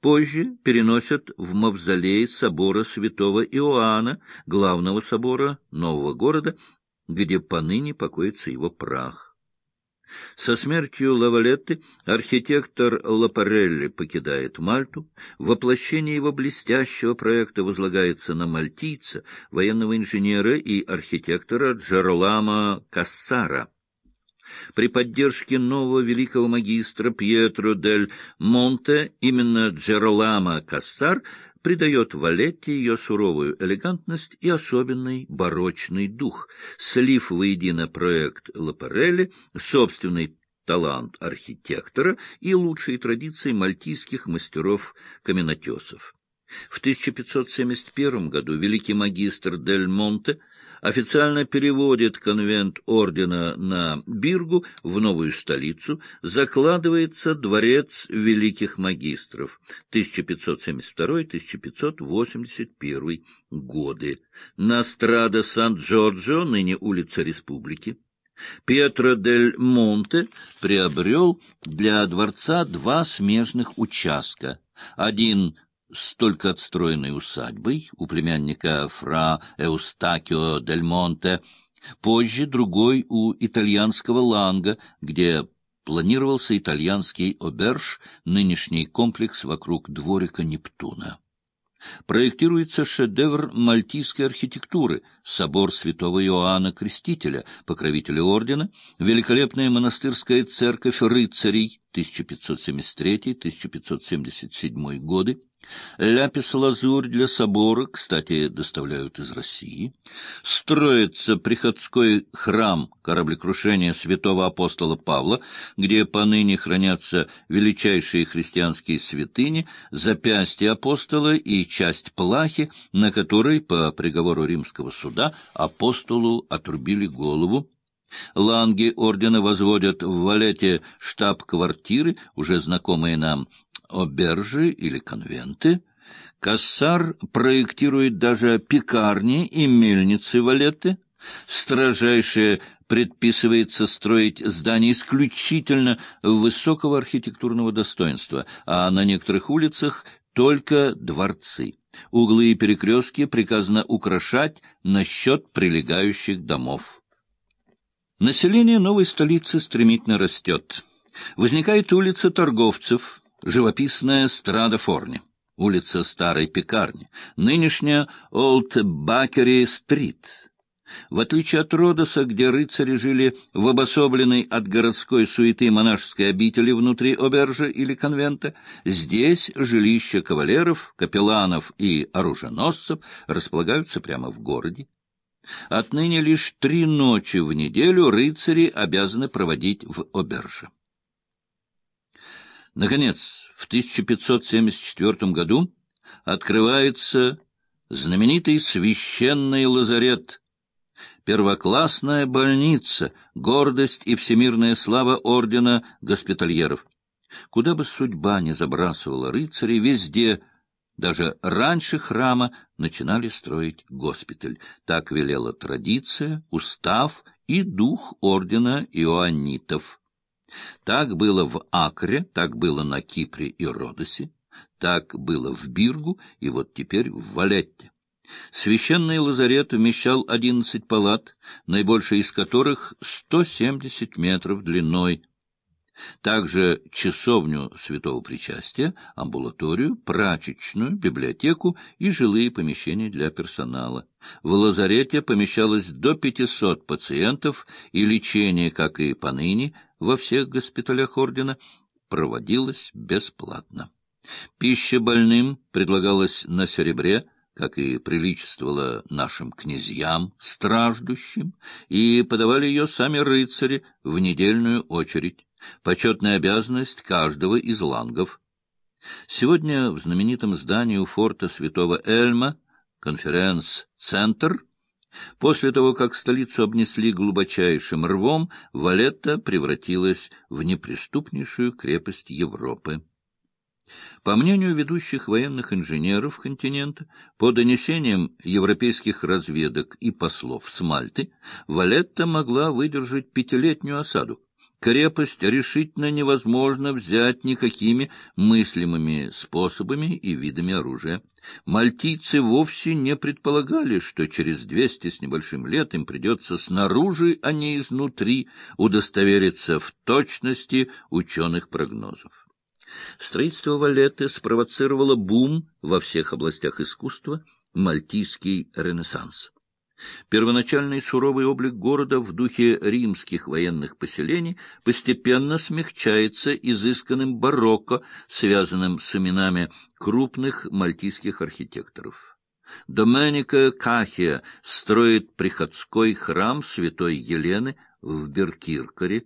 Позже переносят в мавзолей собора святого Иоанна, главного собора нового города, где поныне покоится его прах. Со смертью Лавалетты архитектор Лапарелли покидает Мальту. Воплощение его блестящего проекта возлагается на мальтийца, военного инженера и архитектора Джеролама Кассара. При поддержке нового великого магистра Пьетро дель Монте именно Джеролама Кассар придает Валетте ее суровую элегантность и особенный барочный дух, слив воедино проект Лапарелли, собственный талант архитектора и лучшие традиции мальтийских мастеров-каменотесов. В 1571 году великий магистр Дель Монте официально переводит конвент ордена на Биргу в новую столицу, закладывается дворец великих магистров 1572-1581 годы. На Страда Сан-Джорджо, ныне улица Республики. Пьетро дель Монте приобрел для дворца два смежных участка. Один с только отстроенной усадьбой у племянника фра Эустакио дель Монте, позже другой у итальянского Ланга, где планировался итальянский оберж, нынешний комплекс вокруг дворика Нептуна. Проектируется шедевр мальтийской архитектуры, собор святого Иоанна Крестителя, покровителя ордена, великолепная монастырская церковь рыцарей 1573-1577 годы, Ляпис-лазурь для собора, кстати, доставляют из России. Строится приходской храм кораблекрушения святого апостола Павла, где поныне хранятся величайшие христианские святыни, запястье апостола и часть плахи, на которой, по приговору римского суда, апостолу отрубили голову. Ланги ордена возводят в Валете штаб-квартиры, уже знакомые нам обержи или конвенты. Кассар проектирует даже пекарни и мельницы валеты. Строжайшее предписывается строить здания исключительно высокого архитектурного достоинства, а на некоторых улицах только дворцы. Углы и перекрестки приказано украшать на счет прилегающих домов. Население новой столицы стремительно растет. Возникает улица торговцев, живописная Страда Форни, улица Старой Пекарни, нынешняя Олд Бакери-стрит. В отличие от Родоса, где рыцари жили в обособленной от городской суеты монашеской обители внутри обержа или конвента, здесь жилища кавалеров, капелланов и оруженосцев располагаются прямо в городе. Отныне лишь три ночи в неделю рыцари обязаны проводить в оберже. Наконец, в 1574 году открывается знаменитый священный лазарет, первоклассная больница, гордость и всемирная слава ордена госпитальеров. Куда бы судьба ни забрасывала рыцарей, везде, даже раньше храма, начинали строить госпиталь. Так велела традиция, устав и дух ордена иоаннитов. Так было в Акре, так было на Кипре и Родосе, так было в Биргу и вот теперь в Валетте. Священный лазарет вмещал одиннадцать палат, наибольшая из которых сто семьдесят метров длиной, также часовню святого причастия, амбулаторию, прачечную, библиотеку и жилые помещения для персонала. В лазарете помещалось до 500 пациентов, и лечение, как и поныне, во всех госпиталях ордена, проводилось бесплатно. Пища больным предлагалась на серебре, как и приличествовало нашим князьям, страждущим, и подавали ее сами рыцари в недельную очередь почетная обязанность каждого из лангов. Сегодня в знаменитом здании у форта святого Эльма, конференц-центр, после того, как столицу обнесли глубочайшим рвом, Валетта превратилась в неприступнейшую крепость Европы. По мнению ведущих военных инженеров континента, по донесениям европейских разведок и послов с Мальты, Валетта могла выдержать пятилетнюю осаду. Крепость решительно невозможно взять никакими мыслимыми способами и видами оружия. Мальтийцы вовсе не предполагали, что через двести с небольшим лет им придется снаружи, а не изнутри, удостовериться в точности ученых прогнозов. Строительство Валеты спровоцировало бум во всех областях искусства, мальтийский ренессанс. Первоначальный суровый облик города в духе римских военных поселений постепенно смягчается изысканным барокко, связанным с именами крупных мальтийских архитекторов. Доменико Кахия строит приходской храм святой Елены в Беркиркаре,